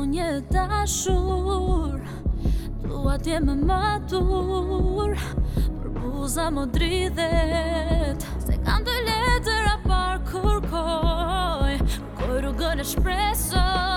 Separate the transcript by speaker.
Speaker 1: një dashur Dua atje më matur Për buza më dridhet Se kam të letër a par kërkoj Kërkoj rrugën e shpresoj